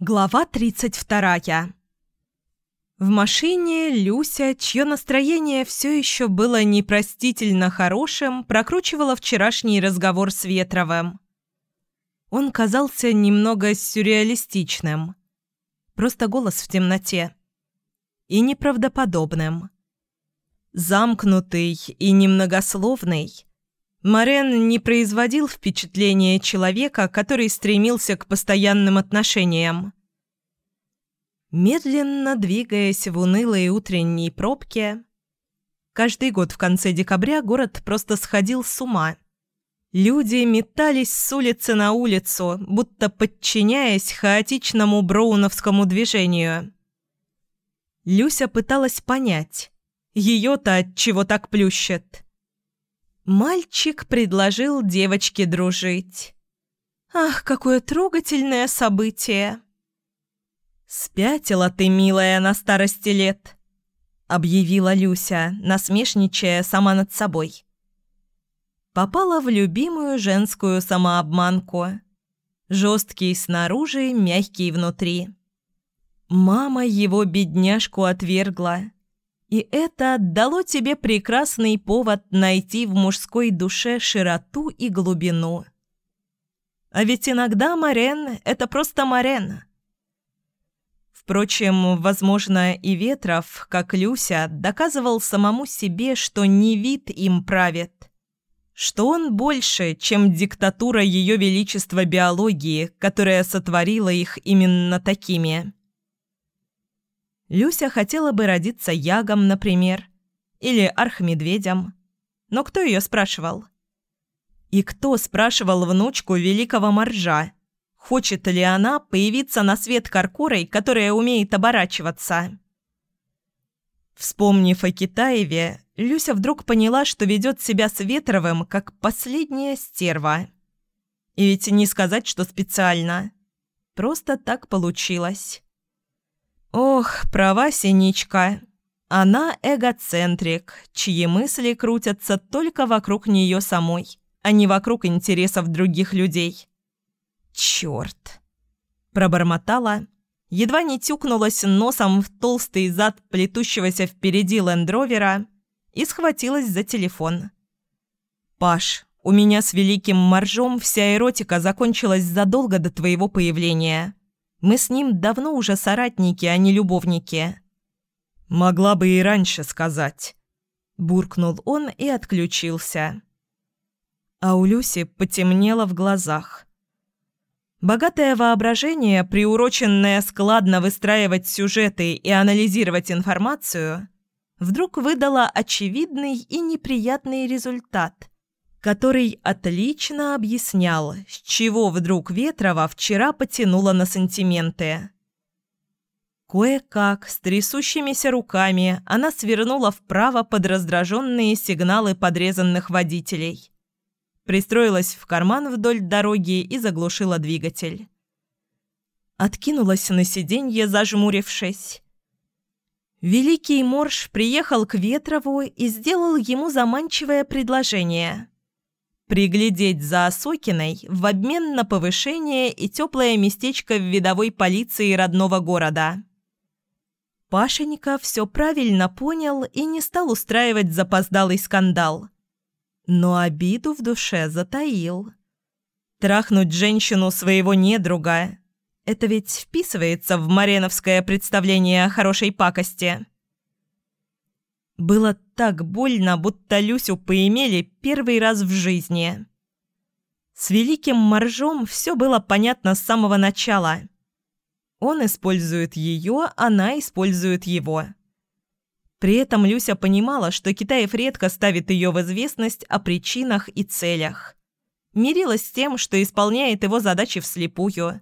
Глава 32. В машине Люся, чье настроение все еще было непростительно хорошим, прокручивала вчерашний разговор с Ветровым. Он казался немного сюрреалистичным. Просто голос в темноте. И неправдоподобным. Замкнутый и немногословный – Морен не производил впечатления человека, который стремился к постоянным отношениям. Медленно двигаясь в унылой утренней пробке, каждый год в конце декабря город просто сходил с ума. Люди метались с улицы на улицу, будто подчиняясь хаотичному броуновскому движению. Люся пыталась понять, ее-то от чего так плющит. Мальчик предложил девочке дружить. Ах, какое трогательное событие! «Спятила ты, милая, на старости лет», — объявила Люся, насмешничая сама над собой. Попала в любимую женскую самообманку. Жесткий снаружи, мягкий внутри. Мама его бедняжку отвергла. И это дало тебе прекрасный повод найти в мужской душе широту и глубину. А ведь иногда Марен — это просто Марен. Впрочем, возможно, и Ветров, как Люся, доказывал самому себе, что не вид им правит, что он больше, чем диктатура Ее Величества биологии, которая сотворила их именно такими. Люся хотела бы родиться ягом, например, или архмедведем. Но кто ее спрашивал? И кто спрашивал внучку великого моржа, хочет ли она появиться на свет каркурой, которая умеет оборачиваться? Вспомнив о Китаеве, Люся вдруг поняла, что ведет себя с Ветровым, как последняя стерва. И ведь не сказать, что специально. Просто так получилось. Ох, права Синичка. Она эгоцентрик, чьи мысли крутятся только вокруг нее самой, а не вокруг интересов других людей. Черт! Пробормотала, едва не тюкнулась носом в толстый зад плетущегося впереди лендровера и схватилась за телефон. «Паш, у меня с великим моржом вся эротика закончилась задолго до твоего появления». Мы с ним давно уже соратники, а не любовники». «Могла бы и раньше сказать», – буркнул он и отключился. А у Люси потемнело в глазах. Богатое воображение, приуроченное складно выстраивать сюжеты и анализировать информацию, вдруг выдало очевидный и неприятный результат – который отлично объяснял, с чего вдруг Ветрова вчера потянула на сантименты. Кое-как, с трясущимися руками, она свернула вправо под раздраженные сигналы подрезанных водителей. Пристроилась в карман вдоль дороги и заглушила двигатель. Откинулась на сиденье, зажмурившись. Великий Морж приехал к Ветрову и сделал ему заманчивое предложение – приглядеть за Осокиной в обмен на повышение и теплое местечко в видовой полиции родного города. Пашенька все правильно понял и не стал устраивать запоздалый скандал. Но обиду в душе затаил. Трахнуть женщину своего недруга – это ведь вписывается в мареновское представление о хорошей пакости – было так больно, будто Люсю поимели первый раз в жизни. С великим моржом все было понятно с самого начала. Он использует ее, она использует его. При этом Люся понимала, что Китаев редко ставит ее в известность о причинах и целях. Мирилась с тем, что исполняет его задачи вслепую.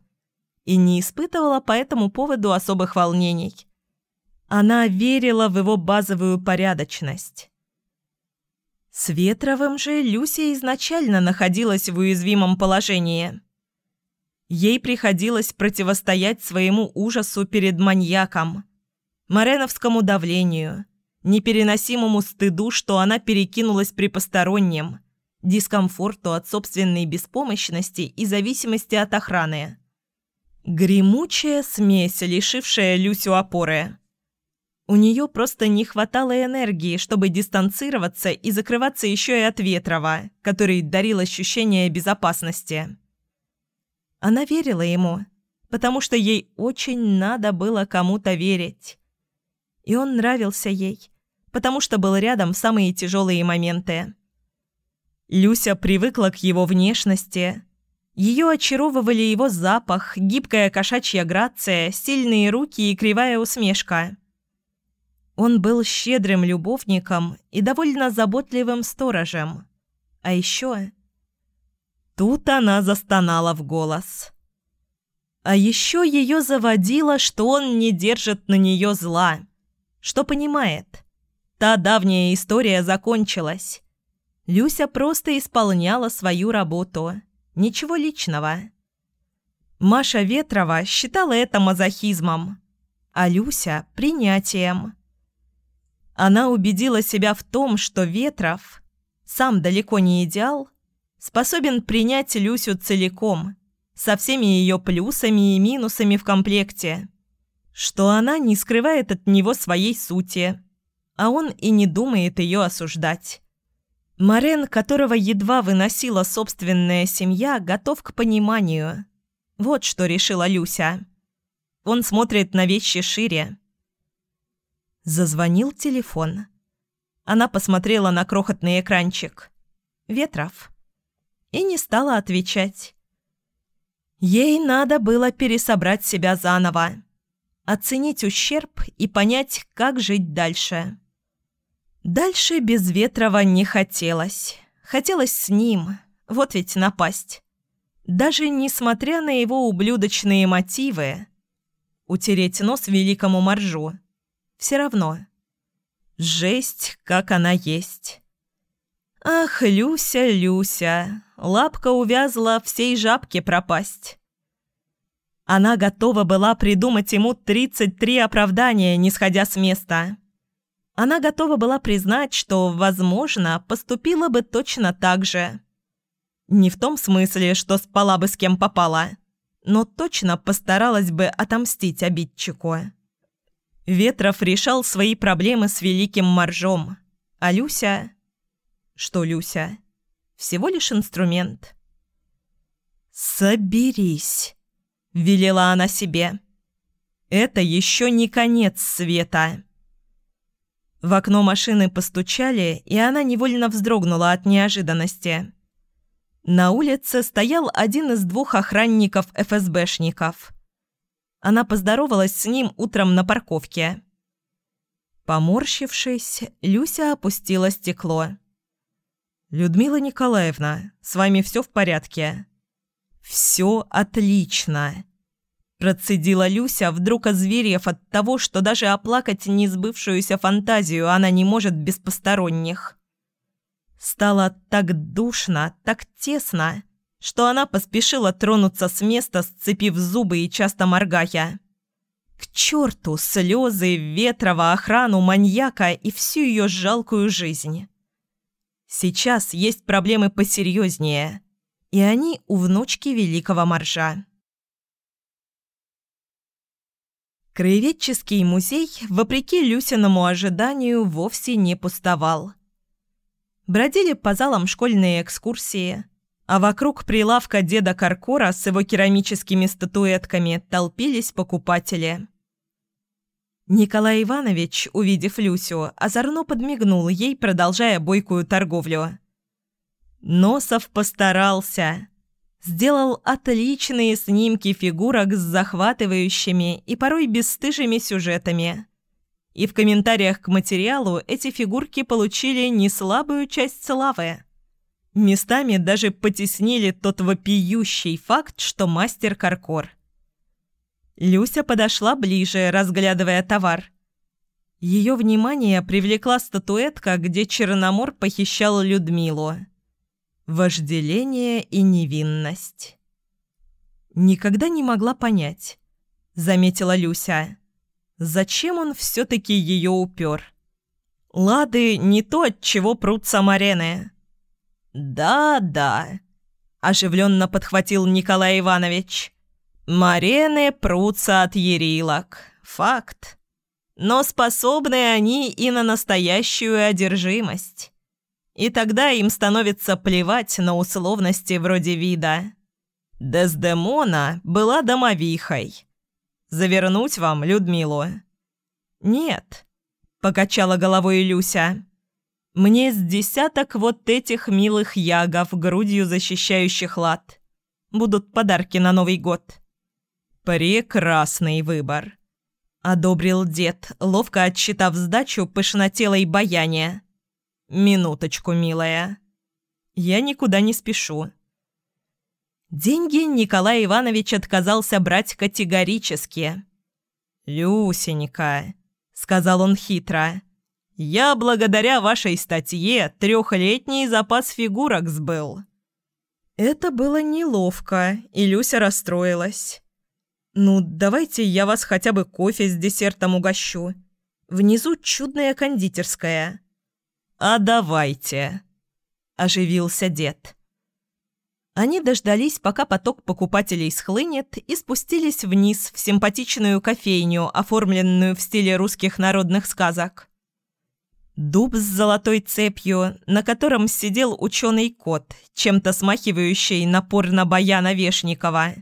И не испытывала по этому поводу особых волнений. Она верила в его базовую порядочность. С Ветровым же Люся изначально находилась в уязвимом положении. Ей приходилось противостоять своему ужасу перед маньяком, мареновскому давлению, непереносимому стыду, что она перекинулась при постороннем, дискомфорту от собственной беспомощности и зависимости от охраны. Гремучая смесь, лишившая Люсю опоры. У нее просто не хватало энергии, чтобы дистанцироваться и закрываться еще и от Ветрова, который дарил ощущение безопасности. Она верила ему, потому что ей очень надо было кому-то верить. И он нравился ей, потому что был рядом в самые тяжелые моменты. Люся привыкла к его внешности – ее очаровывали его запах, гибкая кошачья грация, сильные руки и кривая усмешка. Он был щедрым любовником и довольно заботливым сторожем. А еще... Тут она застонала в голос. А еще ее заводило, что он не держит на нее зла. Что понимает. Та давняя история закончилась. Люся просто исполняла свою работу. Ничего личного. Маша Ветрова считала это мазохизмом, а Люся – принятием. Она убедила себя в том, что Ветров, сам далеко не идеал, способен принять Люсю целиком, со всеми ее плюсами и минусами в комплекте, что она не скрывает от него своей сути, а он и не думает ее осуждать. Марен, которого едва выносила собственная семья, готов к пониманию. Вот что решила Люся. Он смотрит на вещи шире. Зазвонил телефон. Она посмотрела на крохотный экранчик. Ветров. И не стала отвечать. Ей надо было пересобрать себя заново. Оценить ущерб и понять, как жить дальше. Дальше без Ветрова не хотелось. Хотелось с ним. Вот ведь напасть. Даже несмотря на его ублюдочные мотивы. Утереть нос великому моржу. Все равно. Жесть, как она есть. Ах, Люся, Люся, лапка увязла всей жабке пропасть. Она готова была придумать ему 33 оправдания, не сходя с места. Она готова была признать, что, возможно, поступила бы точно так же. Не в том смысле, что спала бы с кем попала, но точно постаралась бы отомстить обидчику. Ветров решал свои проблемы с великим моржом, а Люся... Что Люся? Всего лишь инструмент. «Соберись», — велела она себе. «Это еще не конец света». В окно машины постучали, и она невольно вздрогнула от неожиданности. На улице стоял один из двух охранников ФСБшников. Она поздоровалась с ним утром на парковке. Поморщившись, Люся опустила стекло. «Людмила Николаевна, с вами все в порядке?» «Все отлично!» Процедила Люся, вдруг озверев от того, что даже оплакать несбывшуюся фантазию она не может без посторонних. Стало так душно, так тесно, что она поспешила тронуться с места, сцепив зубы и часто моргая. К черту слезы, Ветрова, охрану, маньяка и всю ее жалкую жизнь. Сейчас есть проблемы посерьезнее, и они у внучки великого моржа. Краеведческий музей, вопреки Люсиному ожиданию, вовсе не пустовал. Бродили по залам школьные экскурсии, а вокруг прилавка деда Каркора с его керамическими статуэтками толпились покупатели. Николай Иванович, увидев Люсю, озорно подмигнул ей, продолжая бойкую торговлю. Носов постарался сделал отличные снимки фигурок с захватывающими и порой бесстыжими сюжетами. И в комментариях к материалу эти фигурки получили неслабую часть славы. Местами даже потеснили тот вопиющий факт, что мастер Каркор. Люся подошла ближе, разглядывая товар. Ее внимание привлекла статуэтка, где Черномор похищал Людмилу. Вожделение и невинность. Никогда не могла понять, заметила Люся. Зачем он все-таки ее упер? Лады не то, от чего прут самарены. Да, да, оживленно подхватил Николай Иванович. Марены прутся от ерилок. Факт. Но способны они и на настоящую одержимость. И тогда им становится плевать на условности вроде вида. Дездемона была домовихой. Завернуть вам Людмилу? Нет, покачала головой Люся. Мне с десяток вот этих милых ягов, грудью защищающих лад. Будут подарки на Новый год. Прекрасный выбор. Одобрил дед, ловко отсчитав сдачу пышнотелой баяне. Минуточку, милая. Я никуда не спешу. Деньги Николай Иванович отказался брать категорически. «Люсенька», — сказал он хитро, — «я благодаря вашей статье трехлетний запас фигурок сбыл». Это было неловко, и Люся расстроилась. «Ну, давайте я вас хотя бы кофе с десертом угощу. Внизу чудная кондитерская». «А давайте», — оживился дед. Они дождались, пока поток покупателей схлынет, и спустились вниз в симпатичную кофейню, оформленную в стиле русских народных сказок. Дуб с золотой цепью, на котором сидел ученый кот, чем-то смахивающий на порно-баяна Вешникова.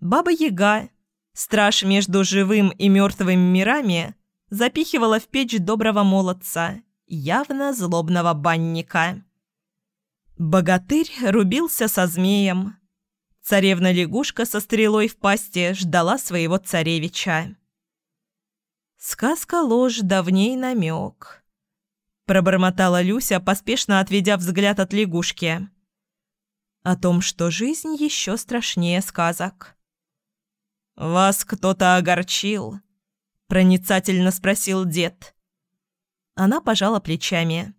Баба-яга, страж между живым и мертвым мирами, запихивала в печь доброго молодца, явно злобного банника. Богатырь рубился со змеем. Царевна-лягушка со стрелой в пасти ждала своего царевича. «Сказка ложь, давней намек», — пробормотала Люся, поспешно отведя взгляд от лягушки. «О том, что жизнь еще страшнее сказок». «Вас кто-то огорчил?» — проницательно спросил дед. Она пожала плечами.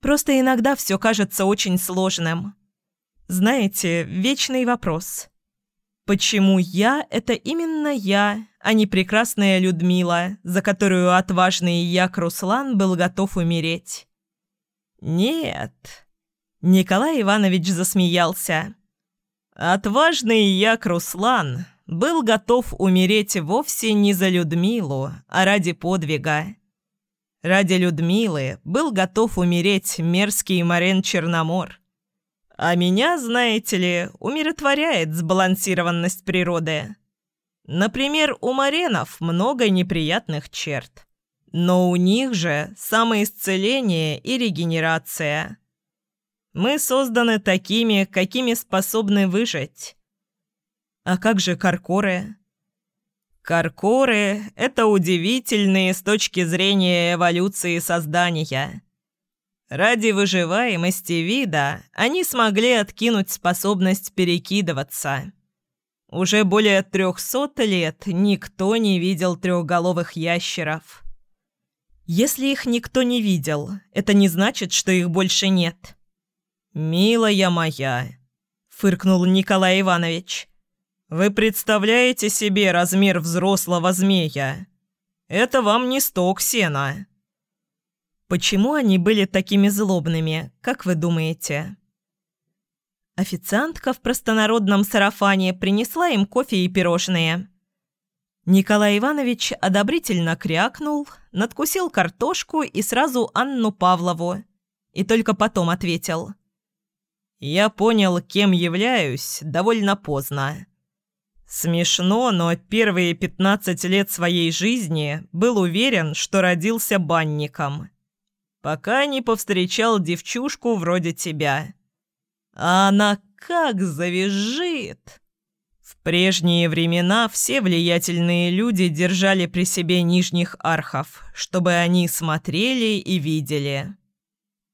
Просто иногда все кажется очень сложным. Знаете, вечный вопрос. Почему я – это именно я, а не прекрасная Людмила, за которую отважный Як Руслан был готов умереть? Нет. Николай Иванович засмеялся. Отважный Як Руслан был готов умереть вовсе не за Людмилу, а ради подвига. Ради Людмилы был готов умереть мерзкий Марен Черномор. А меня, знаете ли, умиротворяет сбалансированность природы. Например, у Маренов много неприятных черт. Но у них же самоисцеление и регенерация. Мы созданы такими, какими способны выжить. А как же каркоры? Каркоры — это удивительные с точки зрения эволюции создания. Ради выживаемости вида они смогли откинуть способность перекидываться. Уже более трехсот лет никто не видел трехголовых ящеров. Если их никто не видел, это не значит, что их больше нет. «Милая моя», — фыркнул Николай Иванович, — вы представляете себе размер взрослого змея? Это вам не сток сена. Почему они были такими злобными, как вы думаете? Официантка в простонародном сарафане принесла им кофе и пирожные. Николай Иванович одобрительно крякнул, надкусил картошку и сразу Анну Павлову. И только потом ответил. «Я понял, кем являюсь, довольно поздно. Смешно, но первые 15 лет своей жизни был уверен, что родился банником. Пока не повстречал девчушку вроде тебя. А она как завизжит! В прежние времена все влиятельные люди держали при себе нижних архов, чтобы они смотрели и видели.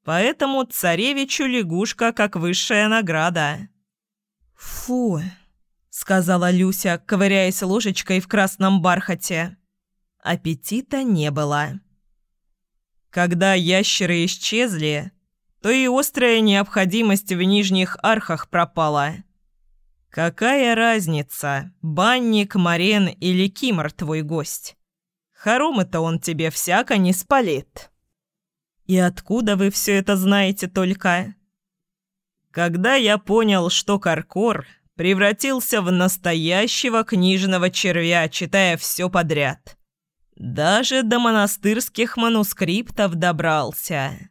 Поэтому царевичу лягушка как высшая награда. «Фу!» сказала Люся, ковыряясь ложечкой в красном бархате. Аппетита не было. Когда ящеры исчезли, то и острая необходимость в нижних архах пропала. Какая разница, банник, марен или кимор твой гость? Хоромы-то он тебе всяко не спалит. И откуда вы все это знаете только? Когда я понял, что Каркор превратился в настоящего книжного червя, читая все подряд. Даже до монастырских манускриптов добрался.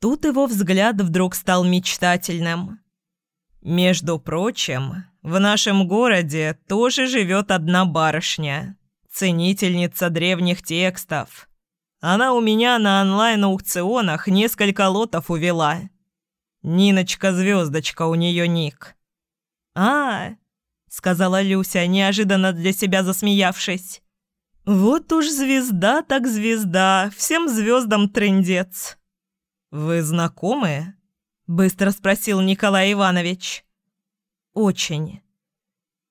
Тут его взгляд вдруг стал мечтательным. Между прочим, в нашем городе тоже живет одна барышня, ценительница древних текстов. Она у меня на онлайн-аукционах несколько лотов увела. Ниночка-звездочка у нее ник. «А, сказала Люся, неожиданно для себя засмеявшись. «Вот уж звезда так звезда, всем звездам трындец». «Вы знакомы?» – быстро спросил Николай Иванович. «Очень».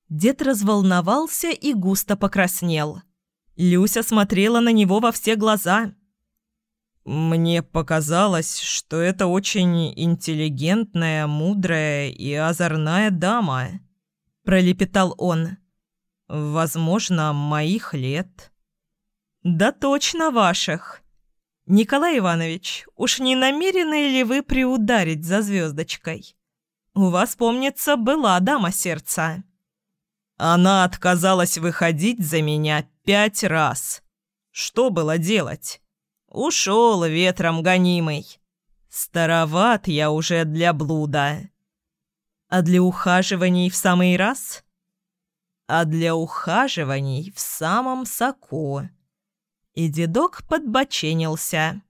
Дед разволновался и густо покраснел. Люся смотрела на него во все глаза. «Мне показалось, что это очень интеллигентная, мудрая и озорная дама», – пролепетал он. «Возможно, моих лет». «Да точно ваших», «Николай Иванович, уж не намерены ли вы приударить за звездочкой? У вас, помнится, была дама сердца». «Она отказалась выходить за меня пять раз. Что было делать? Ушел ветром гонимый. Староват я уже для блуда». «А для ухаживаний в самый раз?» «А для ухаживаний в самом соку». И дедок подбоченился.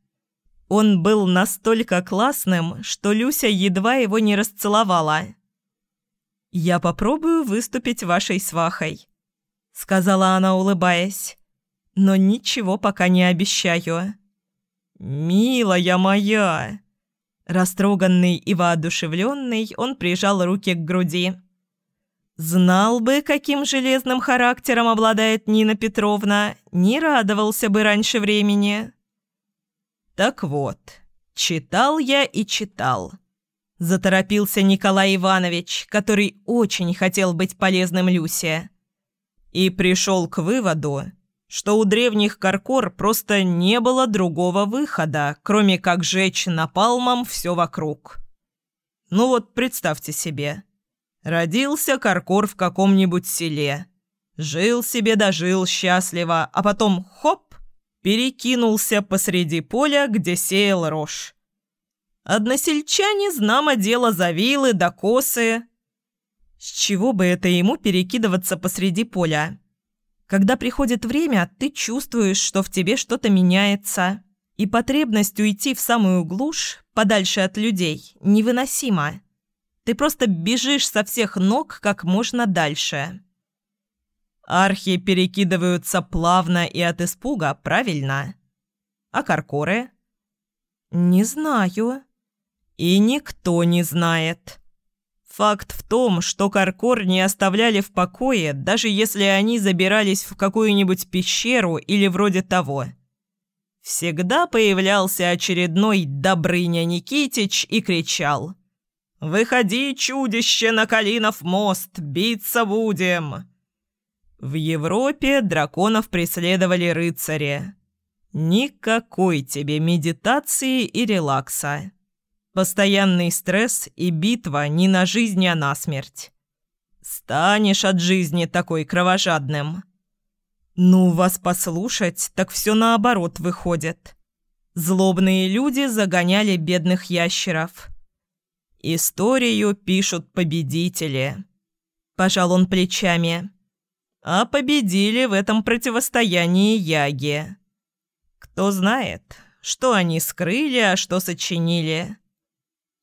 Он был настолько классным, что Люся едва его не расцеловала. «Я попробую выступить вашей свахой», — сказала она, улыбаясь. «Но ничего пока не обещаю». «Милая моя!» Растроганный и воодушевленный, он прижал руки к груди. Знал бы, каким железным характером обладает Нина Петровна, не радовался бы раньше времени. Так вот, читал я и читал. Заторопился Николай Иванович, который очень хотел быть полезным Люсе. И пришел к выводу, что у древних Каркор просто не было другого выхода, кроме как жечь напалмом все вокруг. Ну вот представьте себе – Родился Каркор в каком-нибудь селе. Жил себе дожил счастливо, а потом хоп, перекинулся посреди поля, где сеял рожь. Односельчане, знамо дело, завилы да косы. С чего бы это ему перекидываться посреди поля? Когда приходит время, ты чувствуешь, что в тебе что-то меняется, и потребность уйти в самую глушь, подальше от людей, невыносима. Ты просто бежишь со всех ног как можно дальше. Архи перекидываются плавно и от испуга, правильно? А каркоры? Не знаю. И никто не знает. Факт в том, что каркор не оставляли в покое, даже если они забирались в какую-нибудь пещеру или вроде того. Всегда появлялся очередной Добрыня Никитич и кричал – «Выходи, чудище, на Калинов мост, биться будем!» В Европе драконов преследовали рыцари. Никакой тебе медитации и релакса. Постоянный стресс и битва не на жизнь, а на смерть. Станешь от жизни такой кровожадным. Ну, вас послушать, так все наоборот выходит. Злобные люди загоняли бедных ящеров – Историю пишут победители. Пожал он плечами. А победили в этом противостоянии яги. Кто знает, что они скрыли, а что сочинили.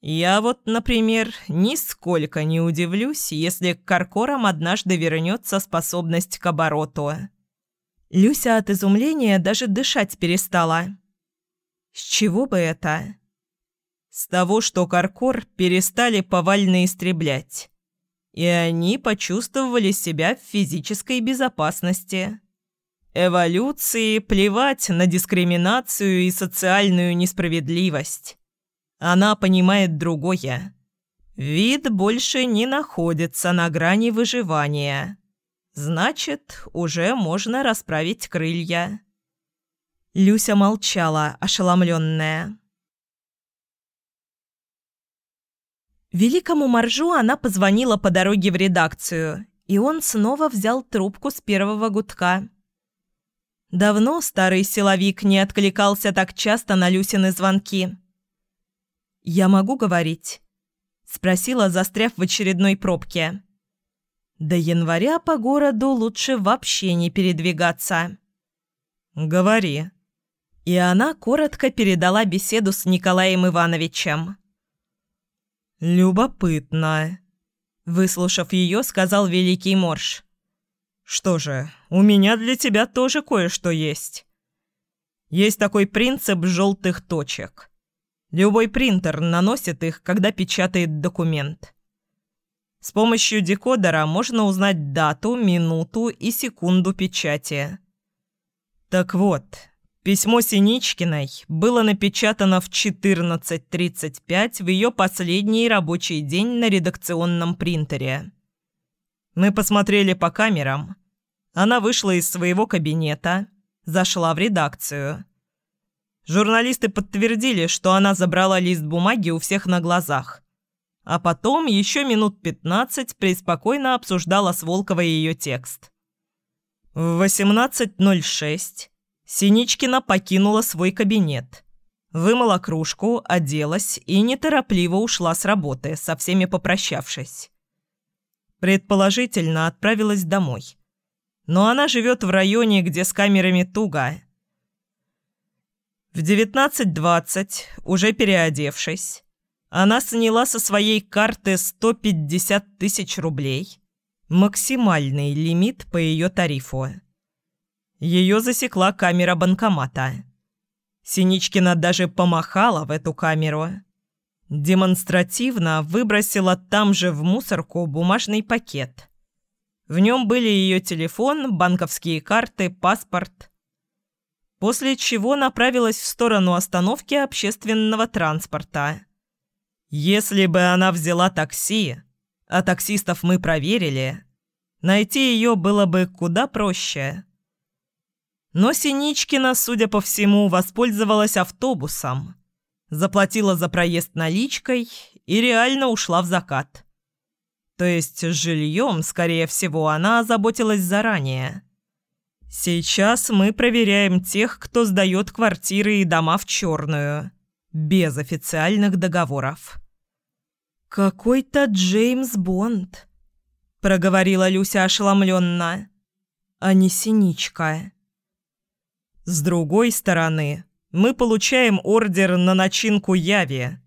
Я вот, например, нисколько не удивлюсь, если к Каркорам однажды вернется способность к обороту. Люся от изумления даже дышать перестала. С чего бы это? С того, что Каркор перестали повально истреблять. И они почувствовали себя в физической безопасности. Эволюции плевать на дискриминацию и социальную несправедливость. Она понимает другое. Вид больше не находится на грани выживания. Значит, уже можно расправить крылья. Люся молчала, ошеломленная. Великому Маржу она позвонила по дороге в редакцию, и он снова взял трубку с первого гудка. Давно старый силовик не откликался так часто на Люсины звонки. «Я могу говорить?» – спросила, застряв в очередной пробке. До января по городу лучше вообще не передвигаться. «Говори». И она коротко передала беседу с Николаем Ивановичем. «Любопытно», — выслушав ее, сказал Великий Морж. «Что же, у меня для тебя тоже кое-что есть. Есть такой принцип желтых точек. Любой принтер наносит их, когда печатает документ. С помощью декодера можно узнать дату, минуту и секунду печати. Так вот, письмо Синичкиной было напечатано в 14.35 в ее последний рабочий день на редакционном принтере. Мы посмотрели по камерам. Она вышла из своего кабинета, зашла в редакцию. Журналисты подтвердили, что она забрала лист бумаги у всех на глазах а потом еще минут пятнадцать преспокойно обсуждала с Волковой ее текст. В 18.06 Синичкина покинула свой кабинет. Вымыла кружку, оделась и неторопливо ушла с работы, со всеми попрощавшись. Предположительно, отправилась домой. Но она живет в районе, где с камерами туго. В 19.20, уже переодевшись, она сняла со своей карты 150 тысяч рублей. Максимальный лимит по ее тарифу. Ее засекла камера банкомата. Синичкина даже помахала в эту камеру. Демонстративно выбросила там же в мусорку бумажный пакет. В нем были ее телефон, банковские карты, паспорт. После чего направилась в сторону остановки общественного транспорта – если бы она взяла такси, а таксистов мы проверили, найти ее было бы куда проще. Но Синичкина, судя по всему, воспользовалась автобусом, заплатила за проезд наличкой и реально ушла в закат. То есть жильем, скорее всего, она озаботилась заранее. Сейчас мы проверяем тех, кто сдает квартиры и дома в черную, без официальных договоров. «Какой-то Джеймс Бонд», — проговорила Люся ошеломленно, — «а не синичка». С другой стороны, мы получаем ордер на начинку Яви,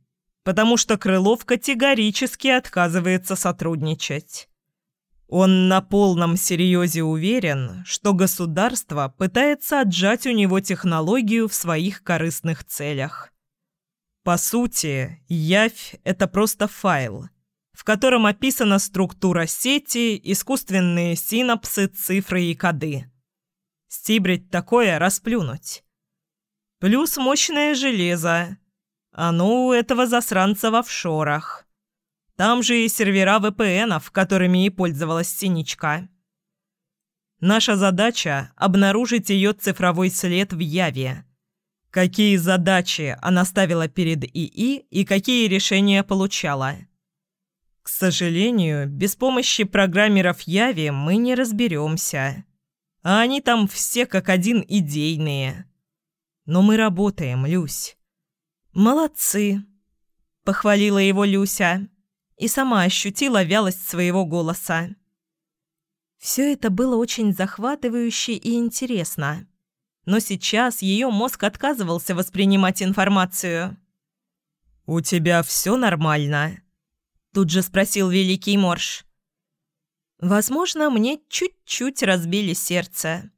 потому что Крылов категорически отказывается сотрудничать. Он на полном серьезе уверен, что государство пытается отжать у него технологию в своих корыстных целях. По сути, явь – это просто файл, в котором описана структура сети, искусственные синапсы, цифры и коды. Стибрить такое – расплюнуть. Плюс мощное железо. Оно у этого засранца в офшорах. Там же и сервера VPN, которыми и пользовалась Синичка. Наша задача – обнаружить ее цифровой след в Яве – какие задачи она ставила перед ИИ и какие решения получала. К сожалению, без помощи программеров Яви мы не разберемся. А они там все как один идейные. Но мы работаем, Люсь. Молодцы, похвалила его Люся и сама ощутила вялость своего голоса. Все это было очень захватывающе и интересно но сейчас ее мозг отказывался воспринимать информацию. «У тебя все нормально?» Тут же спросил Великий Морж. «Возможно, мне чуть-чуть разбили сердце.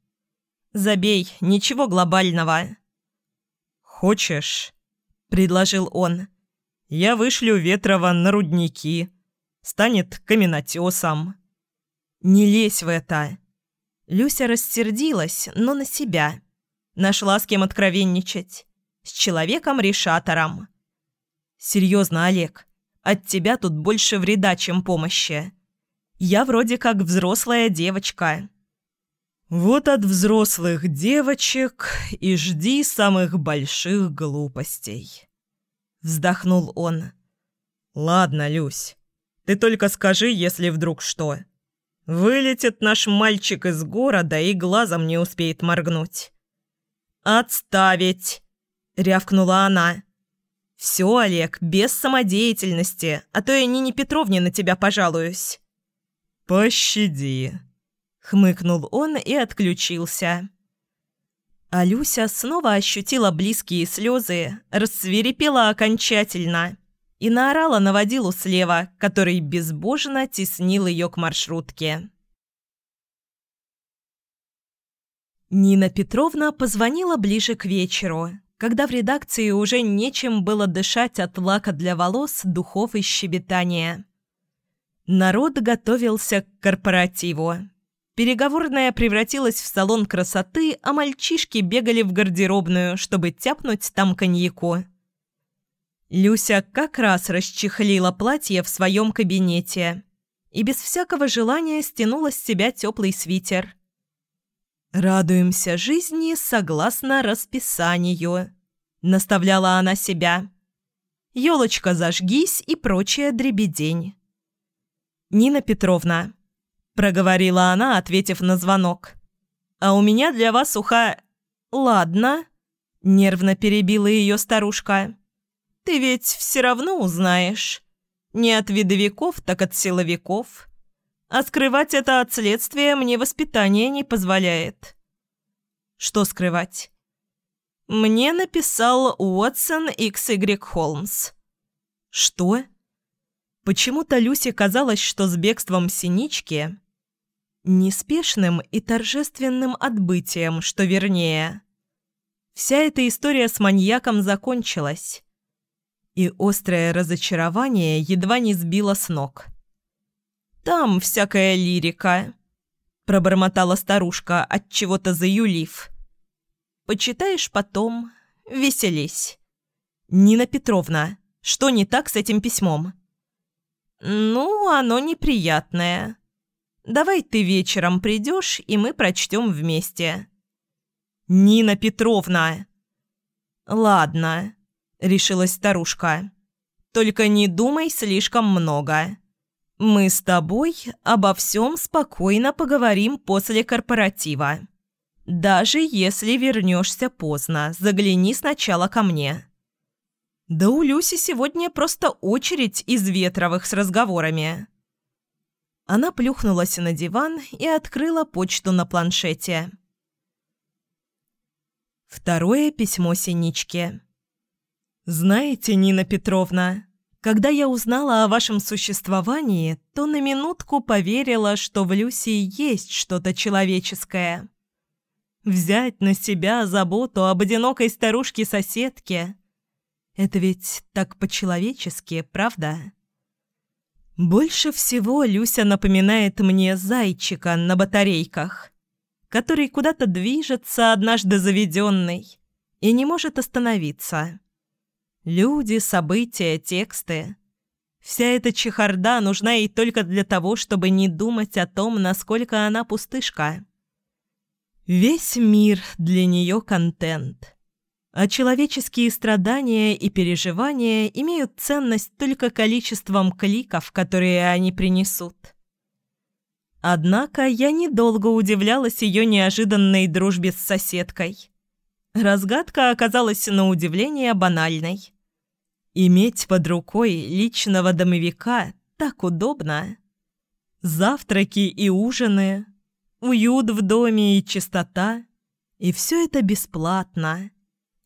Забей, ничего глобального». «Хочешь?» – предложил он. «Я вышлю Ветрова на рудники. Станет каменотесом». «Не лезь в это». Люся рассердилась, но на себя – Нашла с кем откровенничать. С человеком-решатором. Серьезно, Олег, от тебя тут больше вреда, чем помощи. Я вроде как взрослая девочка. Вот от взрослых девочек и жди самых больших глупостей. Вздохнул он. «Ладно, Люсь, ты только скажи, если вдруг что. Вылетит наш мальчик из города и глазом не успеет моргнуть». «Отставить!» — рявкнула она. «Все, Олег, без самодеятельности, а то я Нине Петровне на тебя пожалуюсь». «Пощади», — хмыкнул он и отключился. А Люся снова ощутила близкие слезы, рассверепела окончательно и наорала на водилу слева, который безбожно теснил ее к маршрутке. Нина Петровна позвонила ближе к вечеру, когда в редакции уже нечем было дышать от лака для волос, духов и щебетания. Народ готовился к корпоративу. Переговорная превратилась в салон красоты, а мальчишки бегали в гардеробную, чтобы тяпнуть там коньяку. Люся как раз расчехлила платье в своем кабинете и без всякого желания стянула с себя теплый свитер. «Радуемся жизни согласно расписанию», — наставляла она себя. «Елочка, зажгись» и прочая дребедень. «Нина Петровна», — проговорила она, ответив на звонок. «А у меня для вас уха...» «Ладно», — нервно перебила ее старушка. «Ты ведь все равно узнаешь. Не от видовиков, так от силовиков». А скрывать это от следствия мне воспитание не позволяет. Что скрывать? Мне написал Уотсон X.Y. Холмс. Что? Почему-то Люсе казалось, что с бегством Синички... Неспешным и торжественным отбытием, что вернее. Вся эта история с маньяком закончилась. И острое разочарование едва не сбило с ног. Там всякая лирика», — пробормотала старушка, от чего-то заюлив. «Почитаешь потом, веселись». «Нина Петровна, что не так с этим письмом?» «Ну, оно неприятное. Давай ты вечером придешь, и мы прочтем вместе». «Нина Петровна!» «Ладно», — решилась старушка. «Только не думай слишком много. Мы с тобой обо всем спокойно поговорим после корпоратива. Даже если вернешься поздно, загляни сначала ко мне. Да у Люси сегодня просто очередь из Ветровых с разговорами. Она плюхнулась на диван и открыла почту на планшете. Второе письмо Синичке. «Знаете, Нина Петровна, когда я узнала о вашем существовании, то на минутку поверила, что в Люси есть что-то человеческое. Взять на себя заботу об одинокой старушке-соседке – это ведь так по-человечески, правда? Больше всего Люся напоминает мне зайчика на батарейках, который куда-то движется, однажды заведенный, и не может остановиться. Люди, события, тексты. Вся эта чехарда нужна ей только для того, чтобы не думать о том, насколько она пустышка. Весь мир для нее контент. А человеческие страдания и переживания имеют ценность только количеством кликов, которые они принесут. Однако я недолго удивлялась ее неожиданной дружбе с соседкой. Разгадка оказалась на удивление банальной. Иметь под рукой личного домовика так удобно. Завтраки и ужины, уют в доме и чистота. И все это бесплатно.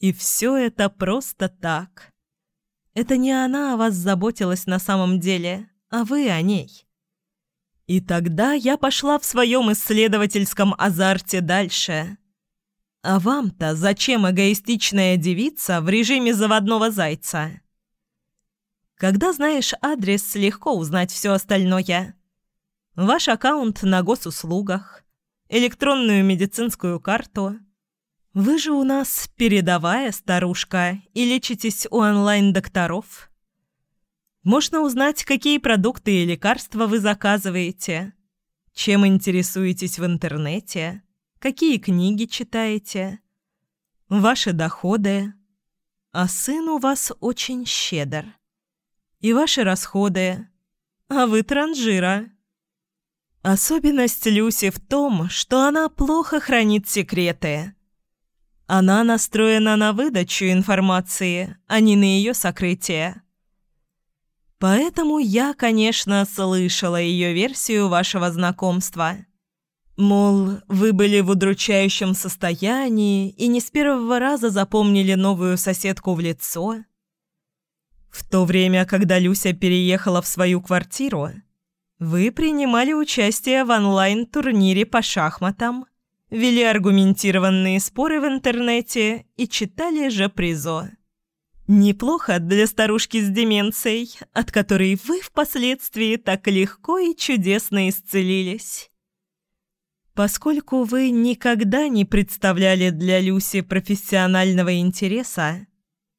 И все это просто так. Это не она о вас заботилась на самом деле, а вы о ней. И тогда я пошла в своем исследовательском азарте дальше. А вам-то зачем эгоистичная девица в режиме заводного зайца? Когда знаешь адрес, легко узнать все остальное. Ваш аккаунт на госуслугах, электронную медицинскую карту. Вы же у нас передовая старушка и лечитесь у онлайн-докторов. Можно узнать, какие продукты и лекарства вы заказываете, чем интересуетесь в интернете, какие книги читаете, ваши доходы. А сын у вас очень щедр. И ваши расходы. А вы транжира. Особенность Люси в том, что она плохо хранит секреты. Она настроена на выдачу информации, а не на ее сокрытие. Поэтому я, конечно, слышала ее версию вашего знакомства. Мол, вы были в удручающем состоянии и не с первого раза запомнили новую соседку в лицо. В то время, когда Люся переехала в свою квартиру, вы принимали участие в онлайн-турнире по шахматам, вели аргументированные споры в интернете и читали же призо. Неплохо для старушки с деменцией, от которой вы впоследствии так легко и чудесно исцелились. Поскольку вы никогда не представляли для Люси профессионального интереса,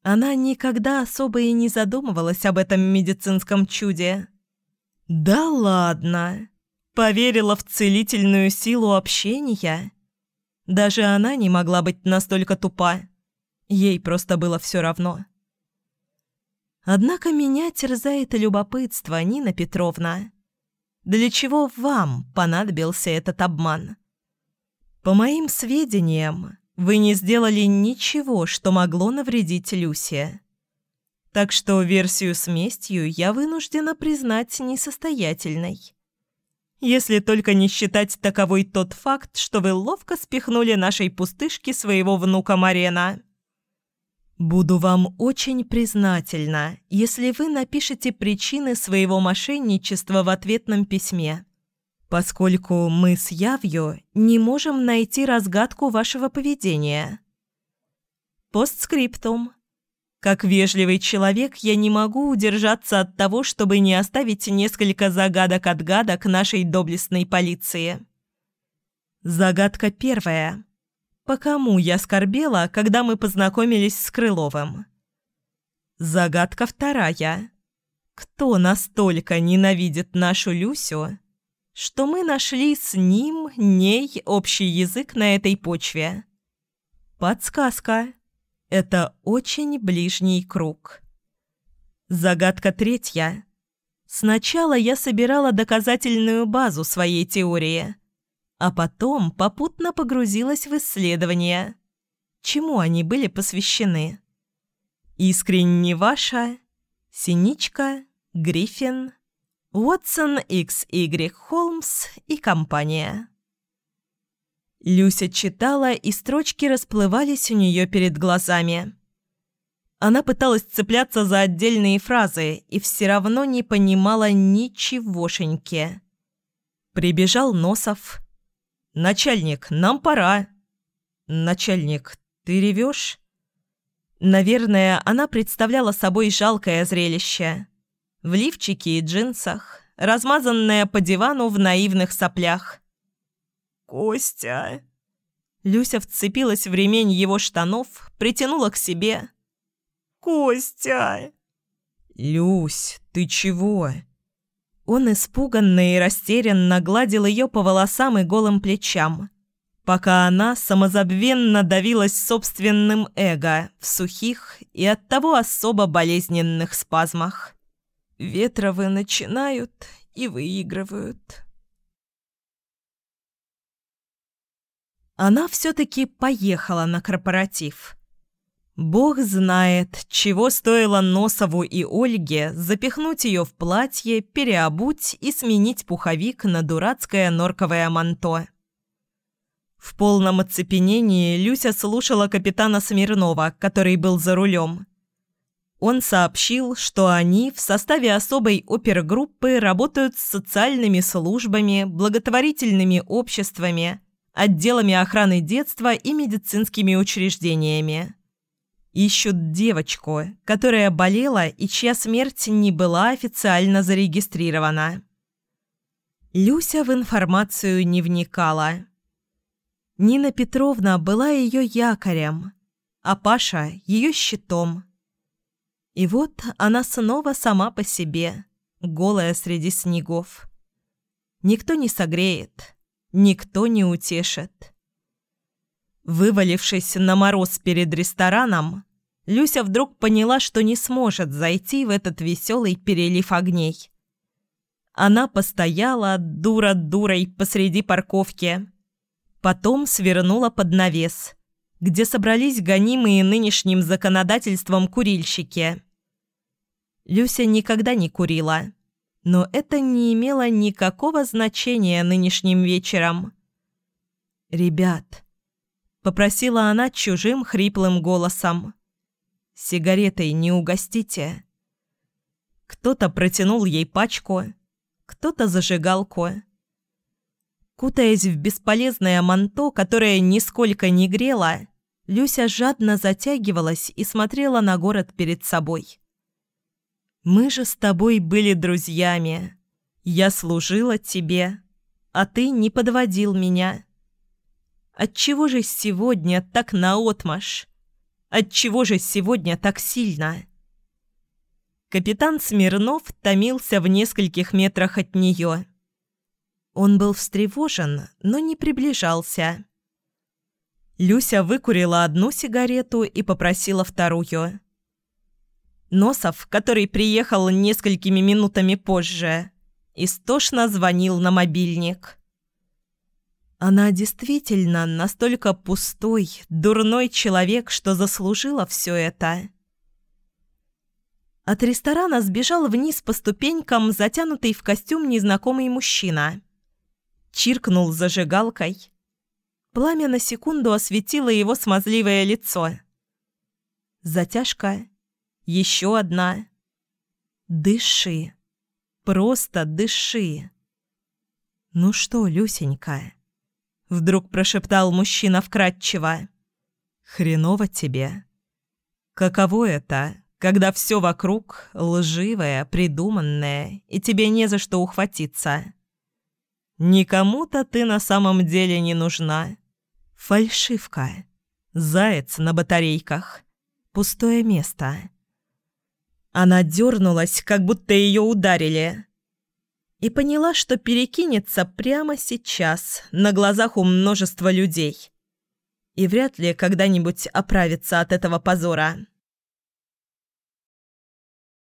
она никогда особо и не задумывалась об этом медицинском чуде. «Да ладно!» Поверила в целительную силу общения? Даже она не могла быть настолько тупа. Ей просто было все равно. Однако меня терзает любопытство, Нина Петровна. Для чего вам понадобился этот обман? По моим сведениям, вы не сделали ничего, что могло навредить Люсе. Так что версию с местью я вынуждена признать несостоятельной. Если только не считать таковой тот факт, что вы ловко спихнули нашей пустышке своего внука Марена. Буду вам очень признательна, если вы напишете причины своего мошенничества в ответном письме, поскольку мы с Явью не можем найти разгадку вашего поведения. Постскриптум. Как вежливый человек, я не могу удержаться от того, чтобы не оставить несколько загадок-отгадок нашей доблестной полиции. Загадка первая. По кому я скорбела, когда мы познакомились с Крыловым? Загадка вторая. Кто настолько ненавидит нашу Люсю, что мы нашли с ним, ней общий язык на этой почве? Подсказка. Это очень ближний круг. Загадка третья. Сначала я собирала доказательную базу своей теории – а потом попутно погрузилась в исследования. Чему они были посвящены? Искренне ваша, Синичка, Гриффин, Уотсон XY Холмс и компания. Люся читала, и строчки расплывались у нее перед глазами. Она пыталась цепляться за отдельные фразы и все равно не понимала ничегошеньки. Прибежал Носов, «Начальник, нам пора!» «Начальник, ты ревешь?» Наверное, она представляла собой жалкое зрелище. В лифчике и джинсах, размазанная по дивану в наивных соплях. «Костя!» Люся вцепилась в ремень его штанов, притянула к себе. «Костя!» «Люсь, ты чего?» Он испуганно и растерянно гладил ее по волосам и голым плечам, пока она самозабвенно давилась собственным эго в сухих и оттого особо болезненных спазмах. Ветровы начинают и выигрывают. Она все-таки поехала на корпоратив – Бог знает, чего стоило Носову и Ольге запихнуть ее в платье, переобуть и сменить пуховик на дурацкое норковое манто. В полном оцепенении Люся слушала капитана Смирнова, который был за рулем. Он сообщил, что они в составе особой опергруппы работают с социальными службами, благотворительными обществами, отделами охраны детства и медицинскими учреждениями. Ищут девочку, которая болела и чья смерть не была официально зарегистрирована. Люся в информацию не вникала. Нина Петровна была ее якорем, а Паша – ее щитом. И вот она снова сама по себе, голая среди снегов. Никто не согреет, никто не утешит. Вывалившись на мороз перед рестораном, Люся вдруг поняла, что не сможет зайти в этот веселый перелив огней. Она постояла, дура дурой, посреди парковки. Потом свернула под навес, где собрались гонимые нынешним законодательством курильщики. Люся никогда не курила, но это не имело никакого значения нынешним вечером. «Ребят», — попросила она чужим хриплым голосом, — «сигаретой не угостите». Кто-то протянул ей пачку, кто-то зажигалку. Кутаясь в бесполезное манто, которое нисколько не грело, Люся жадно затягивалась и смотрела на город перед собой. «Мы же с тобой были друзьями. Я служила тебе, а ты не подводил меня. Отчего же сегодня так наотмашь? Отчего же сегодня так сильно?» Капитан Смирнов томился в нескольких метрах от нее. Он был встревожен, но не приближался. Люся выкурила одну сигарету и попросила вторую. Носов, который приехал несколькими минутами позже, истошно звонил на мобильник. Она действительно настолько пустой, дурной человек, что заслужила все это. От ресторана сбежал вниз по ступенькам затянутый в костюм незнакомый мужчина. Чиркнул зажигалкой. Пламя на секунду осветило его смазливое лицо. Затяжка. Еще одна. Дыши. Просто дыши. «Ну что, Люсенька?» Вдруг прошептал мужчина вкратчиво. «Хреново тебе. Каково это когда все вокруг лживое, придуманное, и тебе не за что ухватиться. Никому-то ты на самом деле не нужна. Фальшивка. Заяц на батарейках. Пустое место. Она дернулась, как будто ее ударили. И поняла, что перекинется прямо сейчас, на глазах у множества людей. И вряд ли когда-нибудь оправится от этого позора.